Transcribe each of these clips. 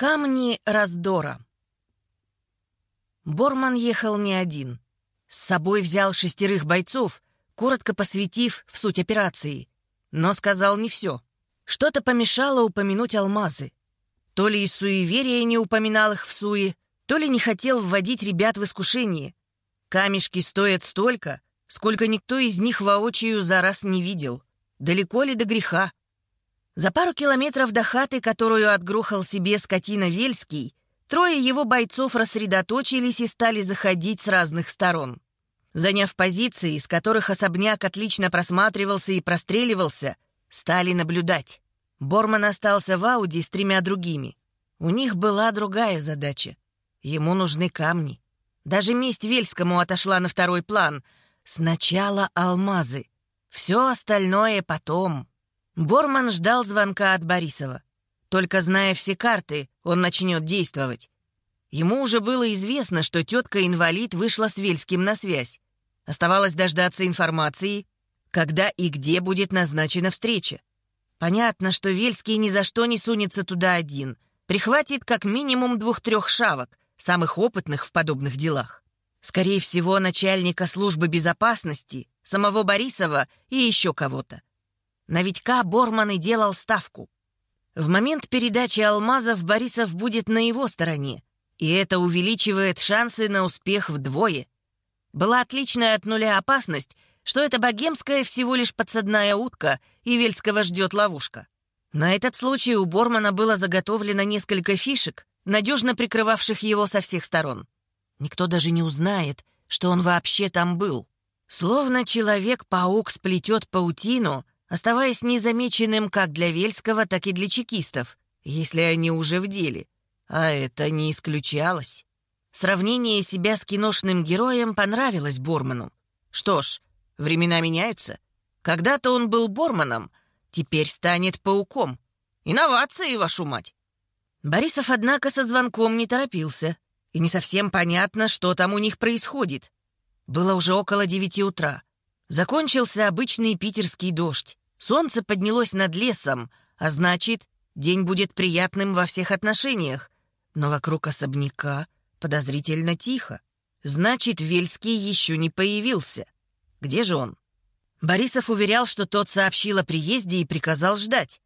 Камни раздора. Борман ехал не один. С собой взял шестерых бойцов, коротко посвятив в суть операции. Но сказал не все. Что-то помешало упомянуть алмазы. То ли из суеверия не упоминал их в суе, то ли не хотел вводить ребят в искушение. Камешки стоят столько, сколько никто из них воочию за раз не видел. Далеко ли до греха? За пару километров до хаты, которую отгрохал себе скотина Вельский, трое его бойцов рассредоточились и стали заходить с разных сторон. Заняв позиции, из которых особняк отлично просматривался и простреливался, стали наблюдать. Борман остался в Ауди с тремя другими. У них была другая задача. Ему нужны камни. Даже месть Вельскому отошла на второй план. Сначала алмазы. Все остальное потом. Борман ждал звонка от Борисова. Только зная все карты, он начнет действовать. Ему уже было известно, что тетка-инвалид вышла с Вельским на связь. Оставалось дождаться информации, когда и где будет назначена встреча. Понятно, что Вельский ни за что не сунется туда один. Прихватит как минимум двух-трех шавок, самых опытных в подобных делах. Скорее всего, начальника службы безопасности, самого Борисова и еще кого-то. На Витька Борман и делал ставку. В момент передачи алмазов Борисов будет на его стороне, и это увеличивает шансы на успех вдвое. Была отличная от нуля опасность, что эта богемская всего лишь подсадная утка, и Вельского ждет ловушка. На этот случай у Бормана было заготовлено несколько фишек, надежно прикрывавших его со всех сторон. Никто даже не узнает, что он вообще там был. Словно человек-паук сплетет паутину, оставаясь незамеченным как для Вельского, так и для чекистов, если они уже в деле. А это не исключалось. Сравнение себя с киношным героем понравилось Борману. Что ж, времена меняются. Когда-то он был Борманом, теперь станет пауком. Инновации, вашу мать! Борисов, однако, со звонком не торопился. И не совсем понятно, что там у них происходит. Было уже около девяти утра. Закончился обычный питерский дождь. Солнце поднялось над лесом, а значит, день будет приятным во всех отношениях. Но вокруг особняка подозрительно тихо. Значит, Вельский еще не появился. Где же он? Борисов уверял, что тот сообщил о приезде и приказал ждать.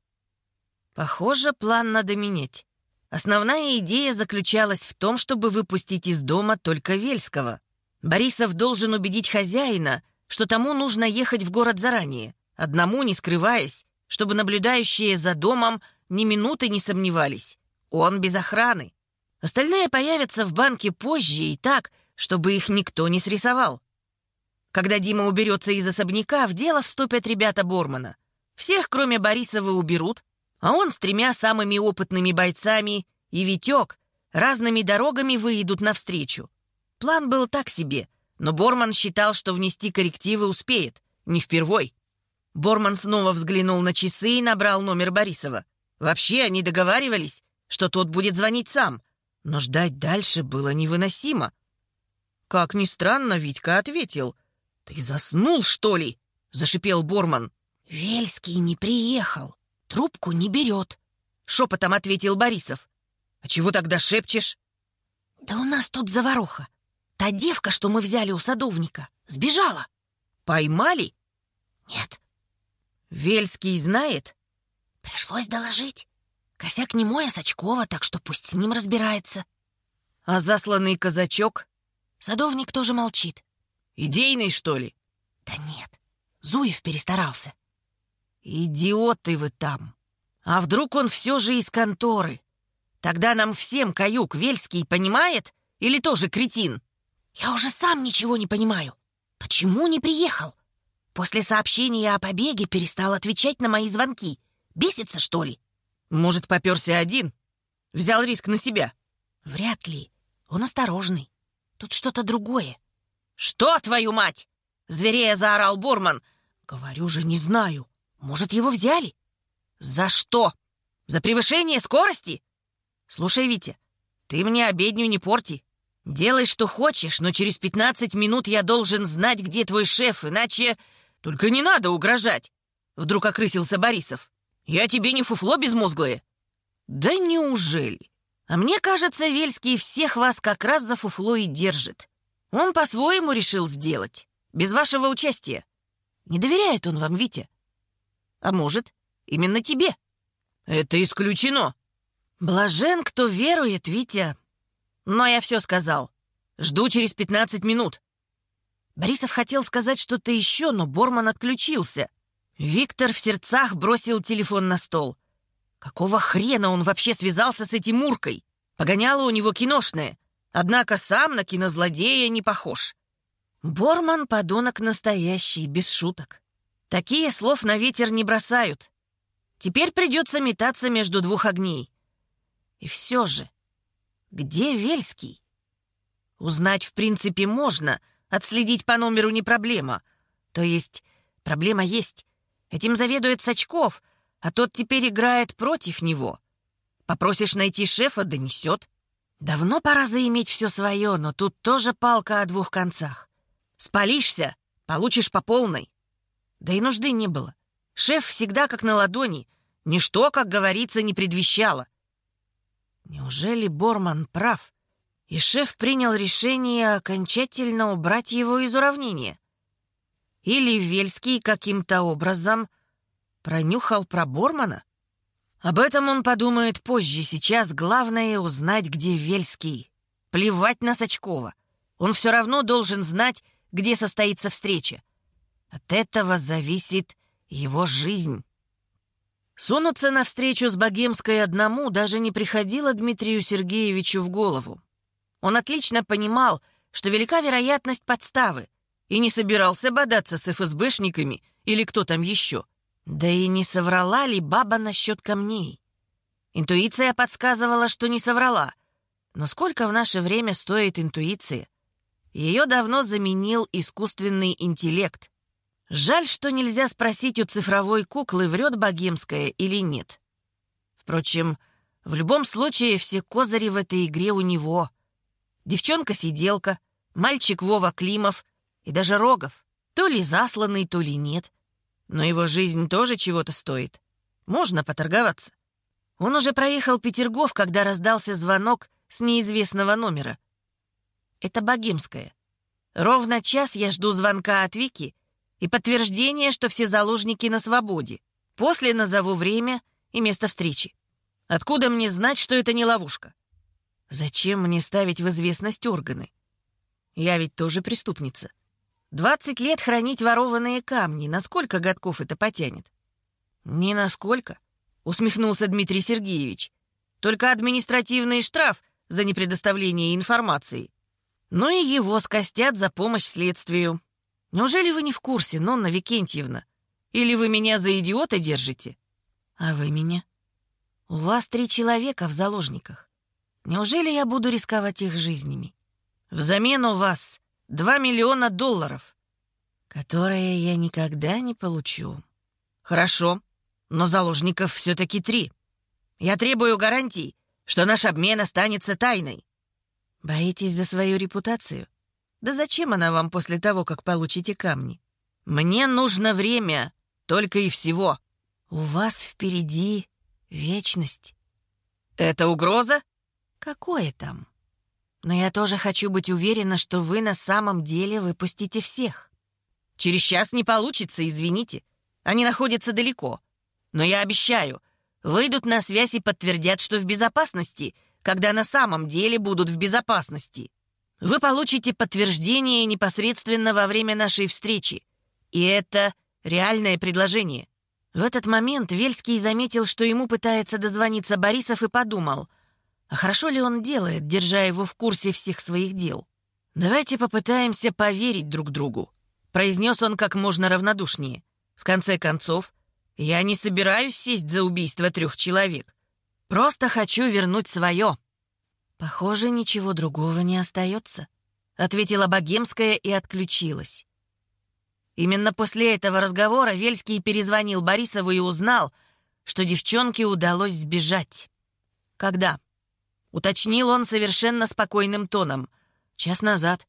Похоже, план надо менять. Основная идея заключалась в том, чтобы выпустить из дома только Вельского. Борисов должен убедить хозяина, что тому нужно ехать в город заранее. Одному не скрываясь, чтобы наблюдающие за домом ни минуты не сомневались. Он без охраны. Остальные появятся в банке позже и так, чтобы их никто не срисовал. Когда Дима уберется из особняка, в дело вступят ребята Бормана. Всех, кроме Борисова, уберут, а он с тремя самыми опытными бойцами и Витек разными дорогами выйдут навстречу. План был так себе, но Борман считал, что внести коррективы успеет, не впервой. Борман снова взглянул на часы и набрал номер Борисова. Вообще они договаривались, что тот будет звонить сам, но ждать дальше было невыносимо. Как ни странно, Витька ответил. «Ты заснул, что ли?» — зашипел Борман. «Вельский не приехал, трубку не берет», — шепотом ответил Борисов. «А чего тогда шепчешь?» «Да у нас тут заваруха. Та девка, что мы взяли у садовника, сбежала». «Поймали?» «Нет, Вельский знает? Пришлось доложить. Косяк не мой, а Сачкова, так что пусть с ним разбирается. А засланный казачок? Садовник тоже молчит. Идейный, что ли? Да нет, Зуев перестарался. Идиоты вы там. А вдруг он все же из конторы? Тогда нам всем каюк Вельский понимает? Или тоже кретин? Я уже сам ничего не понимаю. Почему не приехал? После сообщения о побеге перестал отвечать на мои звонки. Бесится, что ли? Может, попёрся один? Взял риск на себя? Вряд ли. Он осторожный. Тут что-то другое. Что, твою мать? Зверея заорал Бурман. Говорю же, не знаю. Может, его взяли? За что? За превышение скорости? Слушай, Витя, ты мне обедню не порти. Делай, что хочешь, но через пятнадцать минут я должен знать, где твой шеф, иначе... «Только не надо угрожать!» Вдруг окрысился Борисов. «Я тебе не фуфло безмозглое!» «Да неужели?» А мне кажется, Вельский всех вас как раз за фуфло и держит. Он по-своему решил сделать, без вашего участия. Не доверяет он вам, Витя. А может, именно тебе. Это исключено. Блажен, кто верует, Витя. Но я все сказал. Жду через пятнадцать минут. Борисов хотел сказать что-то еще, но Борман отключился. Виктор в сердцах бросил телефон на стол. Какого хрена он вообще связался с этим Муркой? Погоняло у него киношное. Однако сам на кинозлодея не похож. Борман — подонок настоящий, без шуток. Такие слов на ветер не бросают. Теперь придется метаться между двух огней. И все же, где Вельский? Узнать, в принципе, можно, отследить по номеру не проблема. То есть, проблема есть. Этим заведует Сачков, а тот теперь играет против него. Попросишь найти шефа, донесет. Давно пора заиметь все свое, но тут тоже палка о двух концах. Спалишься, получишь по полной. Да и нужды не было. Шеф всегда как на ладони. Ничто, как говорится, не предвещало. Неужели Борман прав? И шеф принял решение окончательно убрать его из уравнения? Или Вельский каким-то образом пронюхал про Бормана? Об этом он подумает позже. Сейчас главное узнать, где Вельский. Плевать на Сачкова. Он все равно должен знать, где состоится встреча. От этого зависит его жизнь. Сунуться навстречу с Богемской одному даже не приходило Дмитрию Сергеевичу в голову. Он отлично понимал, что велика вероятность подставы, и не собирался бодаться с ФСБшниками или кто там еще. Да и не соврала ли баба насчет камней? Интуиция подсказывала, что не соврала. Но сколько в наше время стоит интуиция? Ее давно заменил искусственный интеллект. Жаль, что нельзя спросить у цифровой куклы, врет богемская или нет. Впрочем, в любом случае все козыри в этой игре у него. Девчонка-сиделка, мальчик Вова Климов и даже Рогов. То ли засланный, то ли нет. Но его жизнь тоже чего-то стоит. Можно поторговаться. Он уже проехал Петергоф, когда раздался звонок с неизвестного номера. Это богемская. Ровно час я жду звонка от Вики и подтверждения, что все заложники на свободе. После назову время и место встречи. Откуда мне знать, что это не ловушка? Зачем мне ставить в известность органы? Я ведь тоже преступница. Двадцать лет хранить ворованные камни. Насколько годков это потянет? Ни насколько, усмехнулся Дмитрий Сергеевич. Только административный штраф за непредоставление информации. Ну и его скостят за помощь следствию. Неужели вы не в курсе, Нонна Викентьевна? Или вы меня за идиота держите? А вы меня? У вас три человека в заложниках. Неужели я буду рисковать их жизнями? Взамен у вас Два миллиона долларов, которые я никогда не получу. Хорошо, но заложников все-таки три. Я требую гарантий, что наш обмен останется тайной. Боитесь за свою репутацию? Да зачем она вам после того, как получите камни? Мне нужно время, только и всего. У вас впереди вечность. Это угроза? Какое там? Но я тоже хочу быть уверена, что вы на самом деле выпустите всех. Через час не получится, извините. Они находятся далеко. Но я обещаю, выйдут на связь и подтвердят, что в безопасности, когда на самом деле будут в безопасности. Вы получите подтверждение непосредственно во время нашей встречи. И это реальное предложение. В этот момент Вельский заметил, что ему пытается дозвониться Борисов и подумал — хорошо ли он делает, держа его в курсе всех своих дел? «Давайте попытаемся поверить друг другу», — произнес он как можно равнодушнее. «В конце концов, я не собираюсь сесть за убийство трех человек. Просто хочу вернуть свое». «Похоже, ничего другого не остается», — ответила Богемская и отключилась. Именно после этого разговора Вельский перезвонил Борисову и узнал, что девчонке удалось сбежать. Когда? Уточнил он совершенно спокойным тоном. Час назад.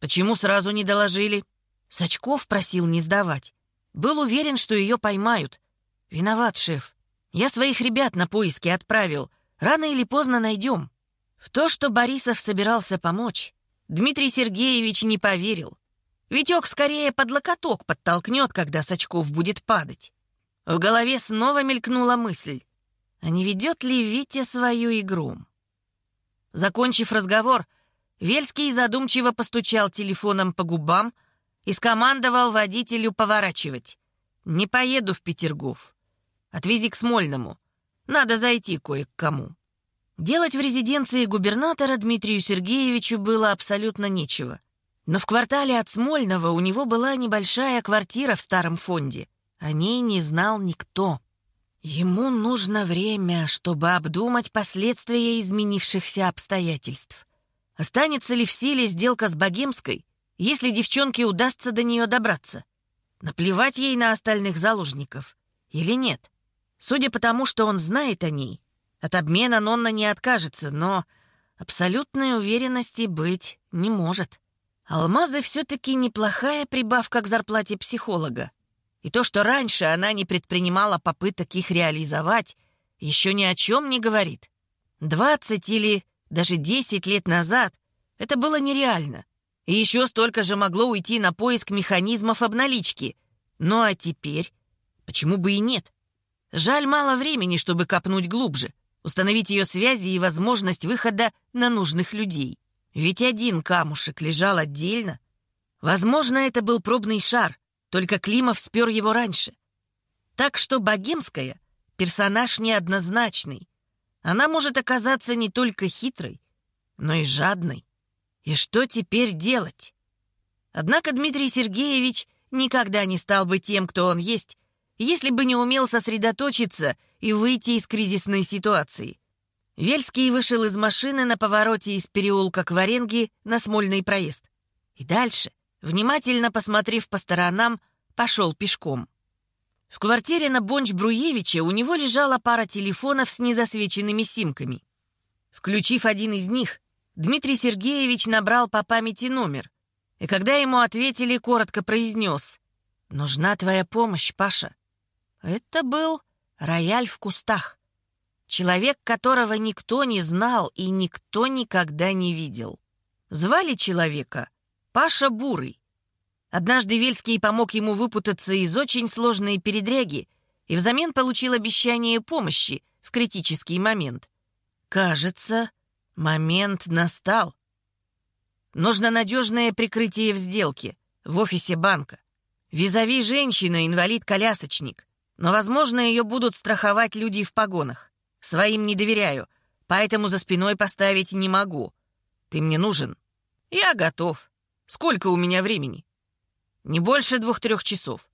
Почему сразу не доложили? Сачков просил не сдавать. Был уверен, что ее поймают. Виноват, шеф. Я своих ребят на поиски отправил. Рано или поздно найдем. В то, что Борисов собирался помочь, Дмитрий Сергеевич не поверил. Витек скорее под локоток подтолкнет, когда Сачков будет падать. В голове снова мелькнула мысль, а не ведет ли Витя свою игру? Закончив разговор, Вельский задумчиво постучал телефоном по губам и скомандовал водителю поворачивать. «Не поеду в Петергоф. Отвези к Смольному. Надо зайти кое к кому». Делать в резиденции губернатора Дмитрию Сергеевичу было абсолютно нечего. Но в квартале от Смольного у него была небольшая квартира в старом фонде. О ней не знал никто. Ему нужно время, чтобы обдумать последствия изменившихся обстоятельств. Останется ли в силе сделка с Богемской, если девчонке удастся до нее добраться? Наплевать ей на остальных заложников или нет? Судя по тому, что он знает о ней, от обмена Нонна не откажется, но абсолютной уверенности быть не может. Алмазы все-таки неплохая прибавка к зарплате психолога. И то, что раньше она не предпринимала попыток их реализовать, еще ни о чем не говорит. Двадцать или даже десять лет назад это было нереально. И еще столько же могло уйти на поиск механизмов обналички. Ну а теперь? Почему бы и нет? Жаль, мало времени, чтобы копнуть глубже установить ее связи и возможность выхода на нужных людей. Ведь один камушек лежал отдельно. Возможно, это был пробный шар, только Климов спер его раньше. Так что Богемская — персонаж неоднозначный. Она может оказаться не только хитрой, но и жадной. И что теперь делать? Однако Дмитрий Сергеевич никогда не стал бы тем, кто он есть, если бы не умел сосредоточиться и выйти из кризисной ситуации. Вельский вышел из машины на повороте из переулка к Варенге на Смольный проезд. И дальше, внимательно посмотрев по сторонам, пошел пешком. В квартире на Бонч-Бруевича у него лежала пара телефонов с незасвеченными симками. Включив один из них, Дмитрий Сергеевич набрал по памяти номер, и когда ему ответили, коротко произнес «Нужна твоя помощь, Паша». Это был рояль в кустах. Человек, которого никто не знал и никто никогда не видел. Звали человека Паша Бурый. Однажды Вельский помог ему выпутаться из очень сложной передряги и взамен получил обещание помощи в критический момент. Кажется, момент настал. Нужно надежное прикрытие в сделке, в офисе банка. Визави женщина, инвалид-колясочник. Но, возможно, ее будут страховать люди в погонах. Своим не доверяю, поэтому за спиной поставить не могу. Ты мне нужен? Я готов. Сколько у меня времени? Не больше двух-трех часов.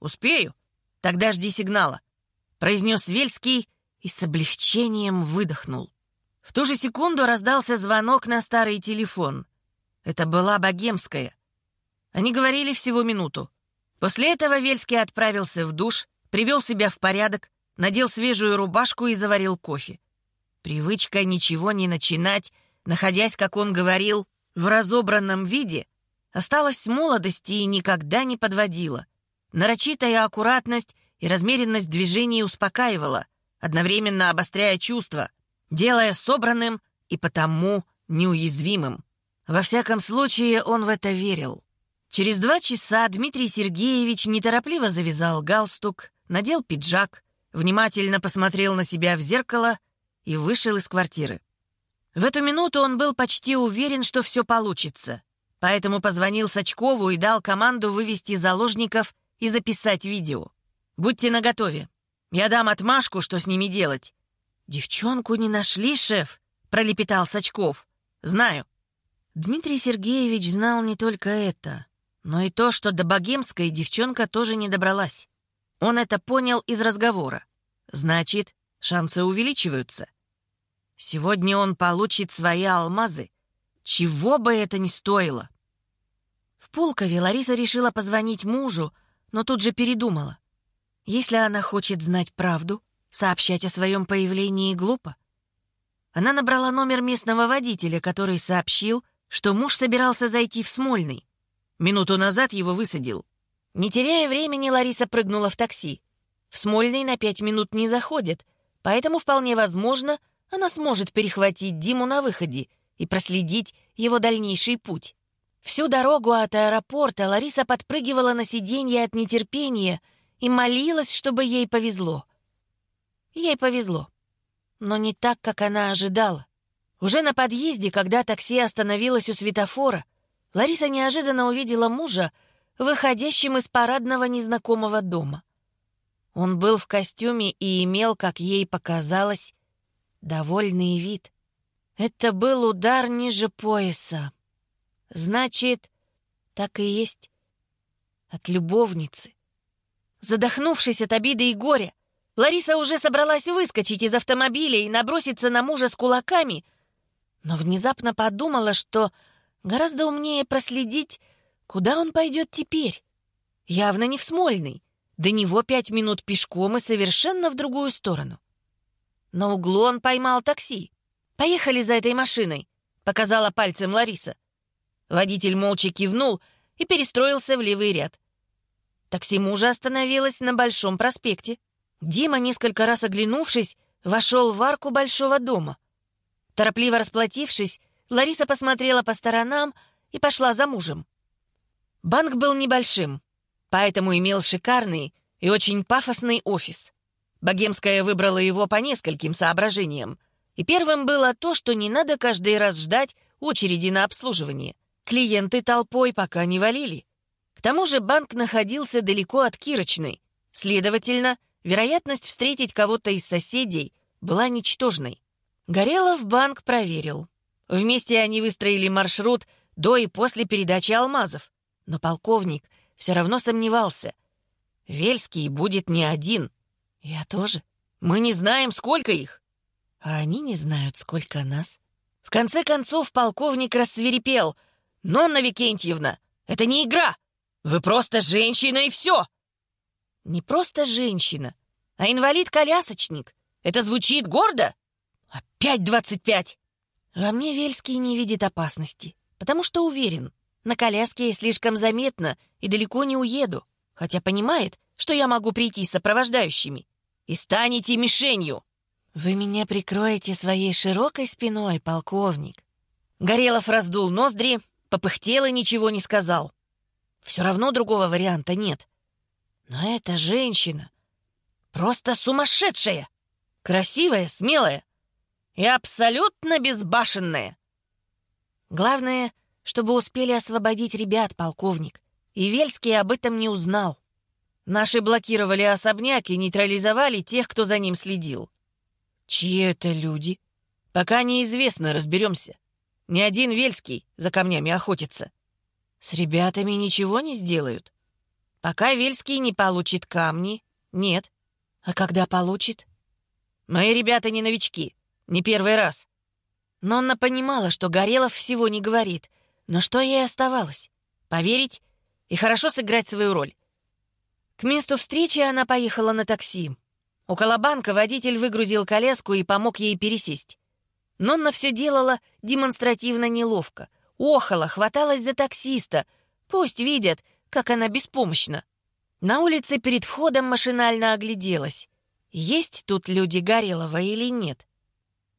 Успею? Тогда жди сигнала. Произнес Вельский и с облегчением выдохнул. В ту же секунду раздался звонок на старый телефон. Это была богемская. Они говорили всего минуту. После этого Вельский отправился в душ, привел себя в порядок, надел свежую рубашку и заварил кофе. Привычка ничего не начинать, находясь, как он говорил, в разобранном виде, осталась молодости и никогда не подводила. Нарочитая аккуратность и размеренность движений успокаивала, одновременно обостряя чувства, делая собранным и потому неуязвимым. Во всяком случае, он в это верил. Через два часа Дмитрий Сергеевич неторопливо завязал галстук, надел пиджак, внимательно посмотрел на себя в зеркало и вышел из квартиры. В эту минуту он был почти уверен, что все получится, поэтому позвонил Сачкову и дал команду вывести заложников и записать видео. «Будьте наготове. Я дам отмашку, что с ними делать». «Девчонку не нашли, шеф?» — пролепетал Сачков. «Знаю». Дмитрий Сергеевич знал не только это, но и то, что до Богемской девчонка тоже не добралась. Он это понял из разговора. Значит, шансы увеличиваются. Сегодня он получит свои алмазы, чего бы это ни стоило. В Пулкове Лариса решила позвонить мужу, но тут же передумала. Если она хочет знать правду, сообщать о своем появлении глупо. Она набрала номер местного водителя, который сообщил, что муж собирался зайти в Смольный. Минуту назад его высадил. Не теряя времени, Лариса прыгнула в такси. В Смольный на пять минут не заходит, поэтому вполне возможно, она сможет перехватить Диму на выходе и проследить его дальнейший путь. Всю дорогу от аэропорта Лариса подпрыгивала на сиденье от нетерпения и молилась, чтобы ей повезло. Ей повезло, но не так, как она ожидала. Уже на подъезде, когда такси остановилось у светофора, Лариса неожиданно увидела мужа, выходящим из парадного незнакомого дома. Он был в костюме и имел, как ей показалось, довольный вид. Это был удар ниже пояса. Значит, так и есть. От любовницы. Задохнувшись от обиды и горя, Лариса уже собралась выскочить из автомобиля и наброситься на мужа с кулаками, но внезапно подумала, что гораздо умнее проследить, куда он пойдет теперь. Явно не в Смольный. До него пять минут пешком и совершенно в другую сторону. На углу он поймал такси. «Поехали за этой машиной», — показала пальцем Лариса. Водитель молча кивнул и перестроился в левый ряд. Такси мужа остановилось на Большом проспекте. Дима, несколько раз оглянувшись, вошел в арку большого дома. Торопливо расплатившись, Лариса посмотрела по сторонам и пошла за мужем. Банк был небольшим, поэтому имел шикарный и очень пафосный офис. Богемская выбрала его по нескольким соображениям. И первым было то, что не надо каждый раз ждать очереди на обслуживание. Клиенты толпой пока не валили. К тому же банк находился далеко от Кирочной. Следовательно, вероятность встретить кого-то из соседей была ничтожной. Горелов банк проверил. Вместе они выстроили маршрут до и после передачи алмазов. Но полковник все равно сомневался. Вельский будет не один. Я тоже. Мы не знаем, сколько их. А они не знают, сколько нас. В конце концов полковник рассверепел. «Нонна Викентьевна, это не игра! Вы просто женщина и все!» «Не просто женщина, а инвалид-колясочник. Это звучит гордо?» «Опять двадцать пять!» Во мне Вельский не видит опасности, потому что уверен, на коляске я слишком заметно и далеко не уеду, хотя понимает, что я могу прийти с сопровождающими. И станете мишенью!» «Вы меня прикроете своей широкой спиной, полковник». Горелов раздул ноздри, попыхтел и ничего не сказал. Все равно другого варианта нет. Но эта женщина просто сумасшедшая, красивая, смелая и абсолютно безбашенная. Главное, чтобы успели освободить ребят, полковник. И Вельский об этом не узнал. Наши блокировали особняк и нейтрализовали тех, кто за ним следил. Чьи это люди? Пока неизвестно, разберемся. Ни один Вельский за камнями охотится. С ребятами ничего не сделают. Пока Вельский не получит камни, нет. А когда получит? Мои ребята не новички, не первый раз. Но она понимала, что Горелов всего не говорит. Но что ей оставалось? Поверить и хорошо сыграть свою роль. К месту встречи она поехала на такси. Около банка водитель выгрузил коляску и помог ей пересесть. Нонна все делала демонстративно неловко — охала, хваталась за таксиста. Пусть видят, как она беспомощна. На улице перед входом машинально огляделась. Есть тут люди Горелого или нет?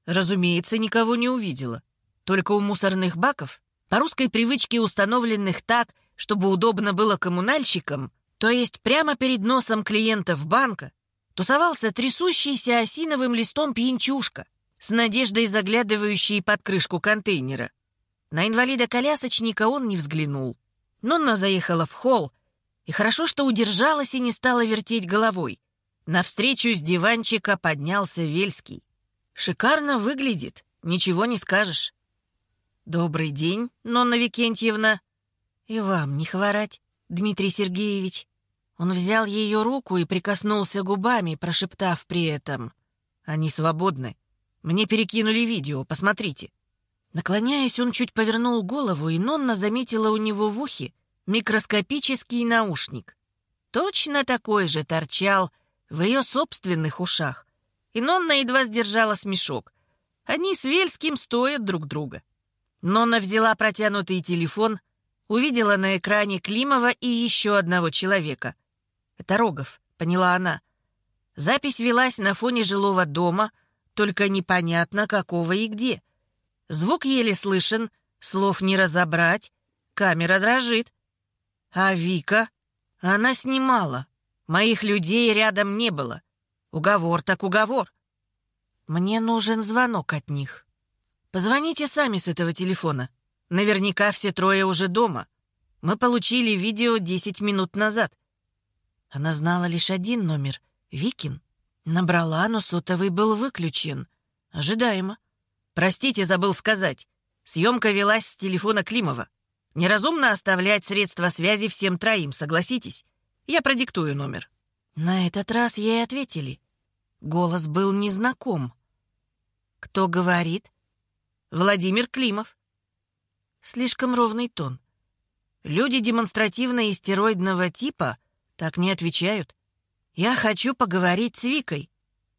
Разумеется, никого не увидела. Только у мусорных баков, по русской привычке установленных так, чтобы удобно было коммунальщикам, то есть прямо перед носом клиентов банка, тусовался трясущийся осиновым листом пьянчушка с надеждой заглядывающий под крышку контейнера. На инвалида-колясочника он не взглянул. Нонна заехала в холл, и хорошо, что удержалась и не стала вертеть головой. Навстречу с диванчика поднялся Вельский. Шикарно выглядит, ничего не скажешь. «Добрый день, Нонна Викентьевна». «И вам не хворать, Дмитрий Сергеевич». Он взял ее руку и прикоснулся губами, прошептав при этом. «Они свободны. Мне перекинули видео, посмотрите». Наклоняясь, он чуть повернул голову, и Нонна заметила у него в ухе микроскопический наушник. Точно такой же торчал в ее собственных ушах. И Нонна едва сдержала смешок. Они с Вельским стоят друг друга. Нонна взяла протянутый телефон, увидела на экране Климова и еще одного человека. «Это Рогов», — поняла она. Запись велась на фоне жилого дома, только непонятно какого и где. Звук еле слышен, слов не разобрать, камера дрожит. А Вика? Она снимала. Моих людей рядом не было. Уговор так уговор. Мне нужен звонок от них. Позвоните сами с этого телефона. Наверняка все трое уже дома. Мы получили видео 10 минут назад. Она знала лишь один номер — Викин. Набрала, но сотовый был выключен. Ожидаемо. Простите, забыл сказать. Съемка велась с телефона Климова. Неразумно оставлять средства связи всем троим, согласитесь? Я продиктую номер. На этот раз ей ответили. Голос был незнаком. Кто говорит? Владимир Климов. Слишком ровный тон. Люди демонстративно истероидного типа так не отвечают. Я хочу поговорить с Викой.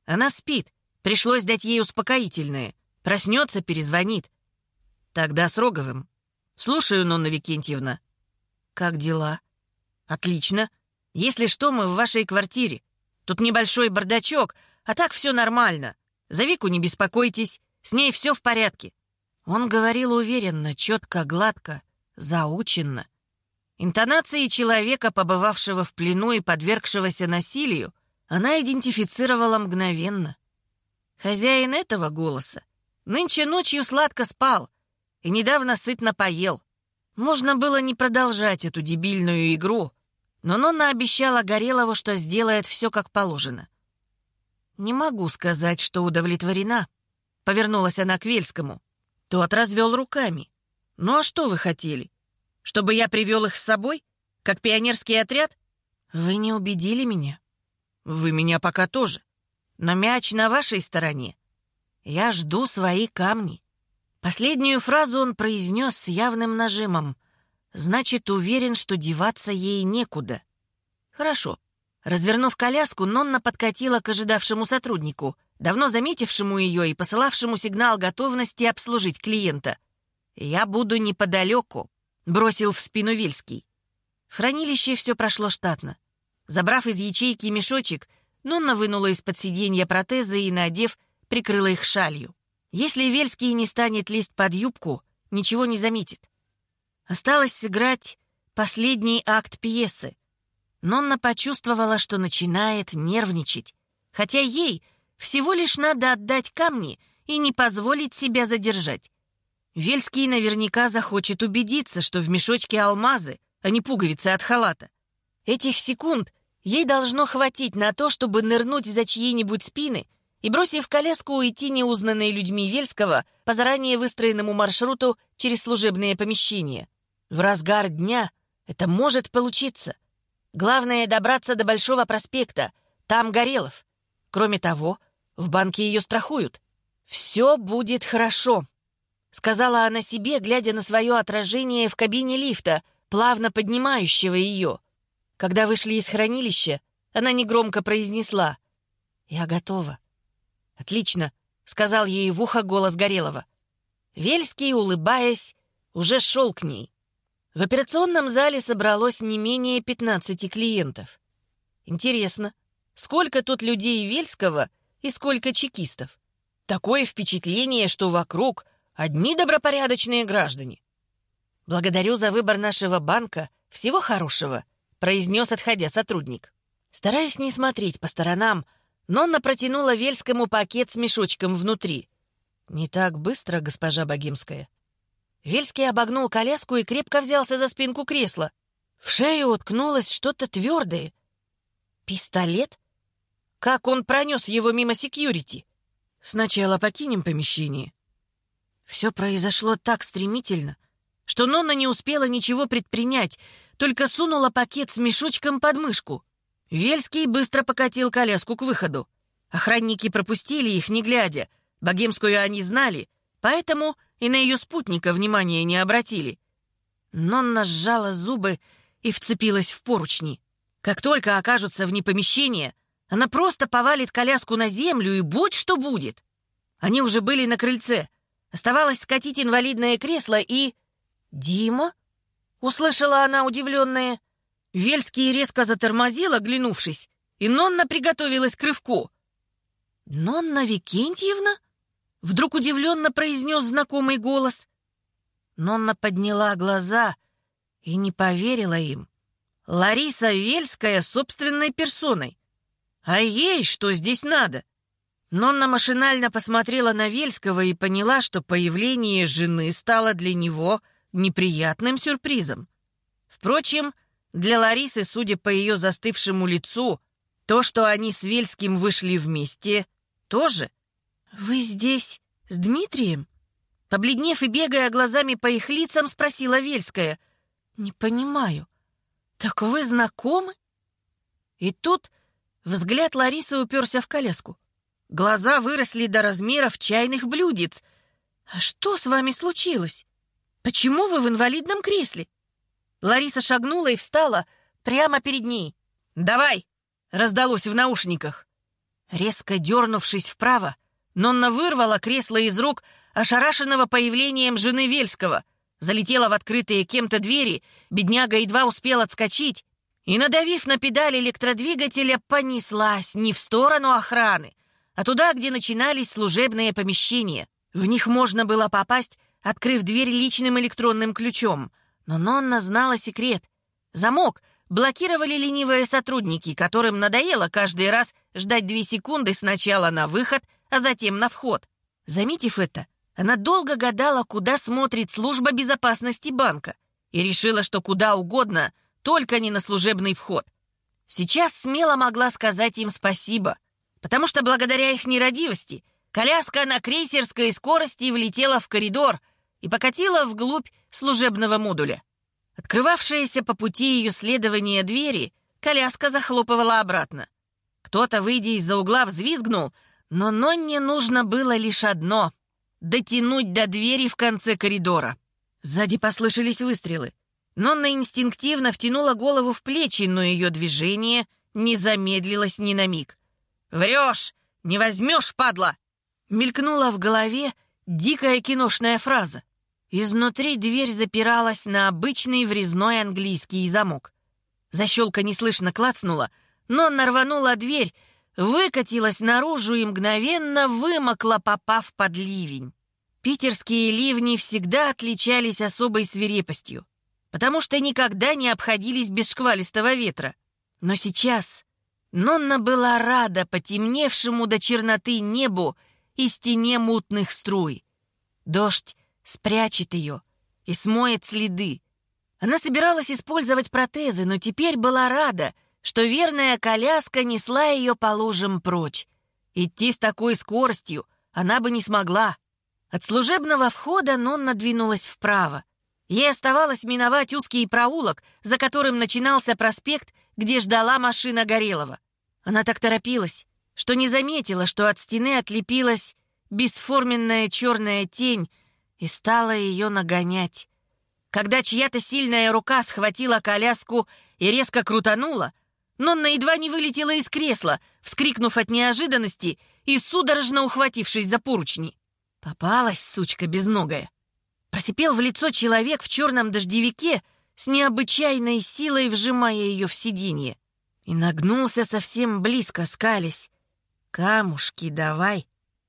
Она спит. Пришлось дать ей успокоительное. Проснется, перезвонит. Тогда с Роговым. Слушаю, Нонна Викентьевна. Как дела? Отлично. Если что, мы в вашей квартире. Тут небольшой бардачок, а так все нормально. За Вику не беспокойтесь, с ней все в порядке. Он говорил уверенно, четко, гладко, заученно. Интонации человека, побывавшего в плену и подвергшегося насилию, она идентифицировала мгновенно. Хозяин этого голоса нынче ночью сладко спал и недавно сытно поел. Можно было не продолжать эту дебильную игру, но Нонна обещала Горелову, что сделает все как положено. «Не могу сказать, что удовлетворена», — повернулась она к Вельскому. Тот развел руками. «Ну а что вы хотели? Чтобы я привел их с собой? Как пионерский отряд?» «Вы не убедили меня». «Вы меня пока тоже. Но мяч на вашей стороне. Я жду свои камни». Последнюю фразу он произнес с явным нажимом. Значит, уверен, что деваться ей некуда. «Хорошо». Развернув коляску, Нонна подкатила к ожидавшему сотруднику, давно заметившему ее и посылавшему сигнал готовности обслужить клиента. «Я буду неподалеку», — бросил в спину Вильский. В хранилище все прошло штатно. Забрав из ячейки мешочек, Нонна вынула из-под сиденья протезы и, надев, прикрыла их шалью. Если Вельский не станет лезть под юбку, ничего не заметит. Осталось сыграть последний акт пьесы. Нонна почувствовала, что начинает нервничать, хотя ей всего лишь надо отдать камни и не позволить себя задержать. Вельский наверняка захочет убедиться, что в мешочке алмазы, а не пуговицы от халата. Этих секунд ей должно хватить на то, чтобы нырнуть за чьи-нибудь спины и, бросив коляску, уйти неузнанной людьми Вельского по заранее выстроенному маршруту через служебные помещения. В разгар дня это может получиться. Главное — добраться до Большого проспекта. Там Горелов. Кроме того, в банке ее страхуют. «Все будет хорошо», сказала она себе, глядя на свое отражение в кабине лифта, плавно поднимающего ее. Когда вышли из хранилища, она негромко произнесла «Я готова». «Отлично», — сказал ей в ухо голос Горелого. Вельский, улыбаясь, уже шел к ней. В операционном зале собралось не менее 15 клиентов. Интересно, сколько тут людей Вельского и сколько чекистов? Такое впечатление, что вокруг Одни добропорядочные граждане. Благодарю за выбор нашего банка. Всего хорошего, произнес, отходя сотрудник. Стараясь не смотреть по сторонам, Нонна протянула Вельскому пакет с мешочком внутри. «Не так быстро, госпожа Богемская». Вельский обогнул коляску и крепко взялся за спинку кресла. В шею уткнулось что-то твердое. «Пистолет? Как он пронес его мимо секьюрити?» «Сначала покинем помещение, все произошло так стремительно, что Нонна не успела ничего предпринять, только сунула пакет с мешочком под мышку. Вельский быстро покатил коляску к выходу. Охранники пропустили их, не глядя. Богемскую они знали, поэтому и на ее спутника внимания не обратили. Нонна сжала зубы и вцепилась в поручни. Как только окажутся вне помещения, она просто повалит коляску на землю и будь что будет. Они уже были на крыльце. Оставалось скатить инвалидное кресло и... «Дима?» — услышала она удивленная. Вельский резко затормозил, оглянувшись, и Нонна приготовилась к рывку. «Нонна Викентьевна?» — вдруг удивленно произнес знакомый голос. Нонна подняла глаза и не поверила им. Лариса Вельская собственной персоной. А ей что здесь надо? Нонна машинально посмотрела на Вельского и поняла, что появление жены стало для него неприятным сюрпризом. Впрочем, для Ларисы, судя по ее застывшему лицу, то, что они с Вельским вышли вместе, тоже. «Вы здесь с Дмитрием?» Побледнев и бегая глазами по их лицам, спросила Вельская. «Не понимаю. «Так вы знакомы?» И тут взгляд Ларисы уперся в коляску. Глаза выросли до размеров чайных блюдец. «А что с вами случилось? Почему вы в инвалидном кресле?» Лариса шагнула и встала прямо перед ней. «Давай!» — раздалось в наушниках. Резко дернувшись вправо, Нонна вырвала кресло из рук ошарашенного появлением жены Вельского — залетела в открытые кем-то двери, бедняга едва успел отскочить и, надавив на педаль электродвигателя, понеслась не в сторону охраны, а туда, где начинались служебные помещения. В них можно было попасть, открыв дверь личным электронным ключом. Но Нонна знала секрет. Замок блокировали ленивые сотрудники, которым надоело каждый раз ждать две секунды сначала на выход, а затем на вход. Заметив это, она долго гадала, куда смотрит служба безопасности банка, и решила, что куда угодно, только не на служебный вход. Сейчас смело могла сказать им спасибо, потому что благодаря их нерадивости коляска на крейсерской скорости влетела в коридор и покатила вглубь служебного модуля. Открывавшиеся по пути ее следования двери, коляска захлопывала обратно. Кто-то, выйдя из-за угла, взвизгнул, но Нонне нужно было лишь одно — дотянуть до двери в конце коридора. Сзади послышались выстрелы. Нонна инстинктивно втянула голову в плечи, но ее движение не замедлилось ни на миг. «Врешь! Не возьмешь, падла!» Мелькнула в голове дикая киношная фраза. Изнутри дверь запиралась на обычный врезной английский замок. Защелка неслышно клацнула, но нарванула дверь, выкатилась наружу и мгновенно вымокла, попав под ливень. Питерские ливни всегда отличались особой свирепостью, потому что никогда не обходились без шквалистого ветра. Но сейчас Нонна была рада потемневшему до черноты небу и стене мутных струй. Дождь спрячет ее и смоет следы. Она собиралась использовать протезы, но теперь была рада, что верная коляска несла ее по лужам прочь. Идти с такой скоростью она бы не смогла. От служебного входа Нонна двинулась вправо. Ей оставалось миновать узкий проулок, за которым начинался проспект, где ждала машина Горелого. Она так торопилась, что не заметила, что от стены отлепилась бесформенная черная тень и стала ее нагонять. Когда чья-то сильная рука схватила коляску и резко крутанула, Нонна едва не вылетела из кресла, вскрикнув от неожиданности и судорожно ухватившись за поручни. Попалась, сучка безногая. Просипел в лицо человек в черном дождевике с необычайной силой, вжимая ее в сиденье. И нагнулся совсем близко, скались. «Камушки давай!»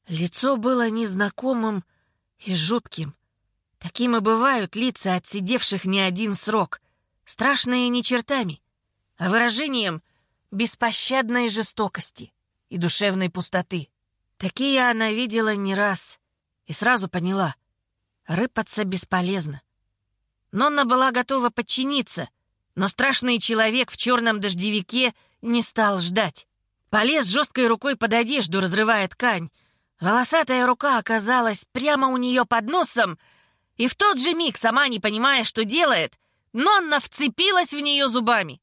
Лицо было незнакомым и жутким. Таким и бывают лица отсидевших не один срок. Страшные не чертами, а выражением беспощадной жестокости и душевной пустоты. Такие она видела не раз и сразу поняла — рыпаться бесполезно. Нонна была готова подчиниться, но страшный человек в черном дождевике не стал ждать. Полез жесткой рукой под одежду, разрывая ткань. Волосатая рука оказалась прямо у нее под носом, и в тот же миг, сама не понимая, что делает, Нонна вцепилась в нее зубами.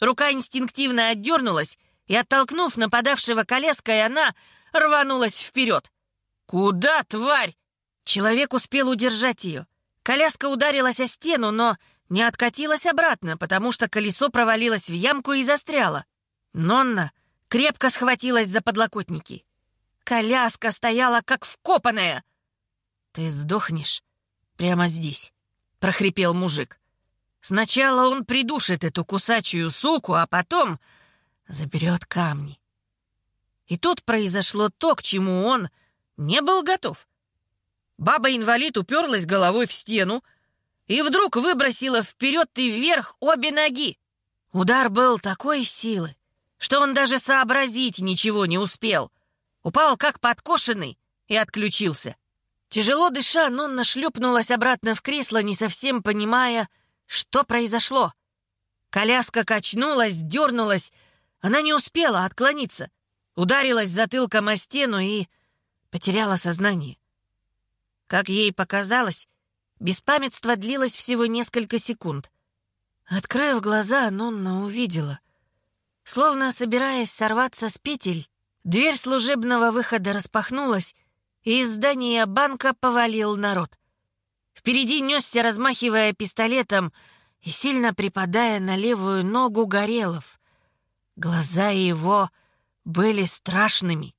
Рука инстинктивно отдернулась, и, оттолкнув нападавшего коляской, она рванулась вперед. «Куда, тварь?» Человек успел удержать ее. Коляска ударилась о стену, но не откатилась обратно, потому что колесо провалилось в ямку и застряло. Нонна крепко схватилась за подлокотники. Коляска стояла как вкопанная. «Ты сдохнешь прямо здесь», — прохрипел мужик. Сначала он придушит эту кусачую суку, а потом заберет камни. И тут произошло то, к чему он не был готов. Баба-инвалид уперлась головой в стену и вдруг выбросила вперед и вверх обе ноги. Удар был такой силы, что он даже сообразить ничего не успел. Упал как подкошенный и отключился. Тяжело дыша, Нонна шлепнулась обратно в кресло, не совсем понимая, что произошло. Коляска качнулась, дернулась. Она не успела отклониться. Ударилась затылком о стену и потеряла сознание. Как ей показалось, беспамятство длилось всего несколько секунд. Открыв глаза, Нонна увидела. Словно собираясь сорваться с петель, дверь служебного выхода распахнулась, и из здания банка повалил народ. Впереди несся, размахивая пистолетом и сильно припадая на левую ногу Горелов. Глаза его были страшными.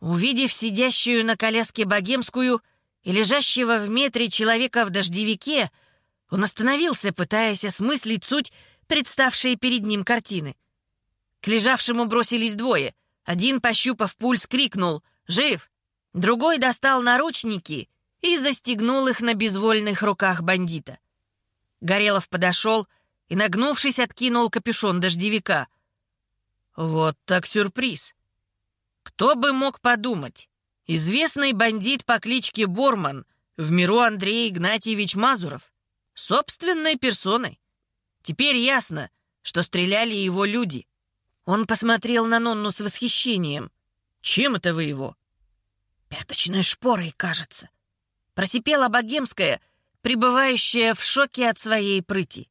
Увидев сидящую на коляске богемскую и лежащего в метре человека в дождевике, он остановился, пытаясь осмыслить суть представшей перед ним картины. К лежавшему бросились двое. Один, пощупав пульс, крикнул «Жив!». Другой достал наручники и застегнул их на безвольных руках бандита. Горелов подошел и, нагнувшись, откинул капюшон дождевика. Вот так сюрприз. Кто бы мог подумать? Известный бандит по кличке Борман, в миру Андрей Игнатьевич Мазуров, собственной персоной. Теперь ясно, что стреляли его люди. Он посмотрел на Нонну с восхищением. «Чем это вы его?» «Пяточной шпорой, кажется», — просипела богемская, пребывающая в шоке от своей прыти.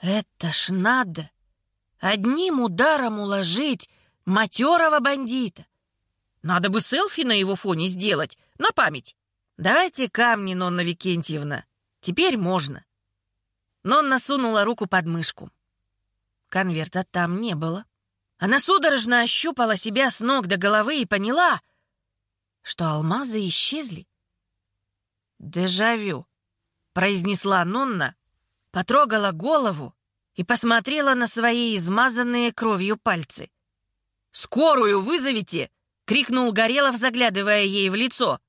«Это ж надо! Одним ударом уложить матерого бандита! Надо бы селфи на его фоне сделать, на память! Давайте камни, Нонна Викентьевна, теперь можно!» Нонна сунула руку под мышку. Конверта там не было. Она судорожно ощупала себя с ног до головы и поняла, что алмазы исчезли. «Дежавю», — произнесла Нонна, потрогала голову и посмотрела на свои измазанные кровью пальцы. «Скорую вызовите!» — крикнул Горелов, заглядывая ей в лицо.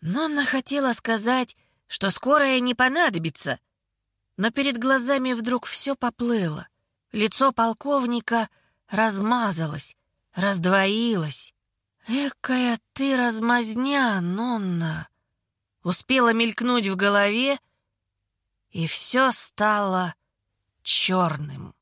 Нонна хотела сказать, что скорая не понадобится, но перед глазами вдруг все поплыло. Лицо полковника — размазалась, раздвоилась. «Экая ты размазня, Нонна!» Успела мелькнуть в голове, и все стало черным.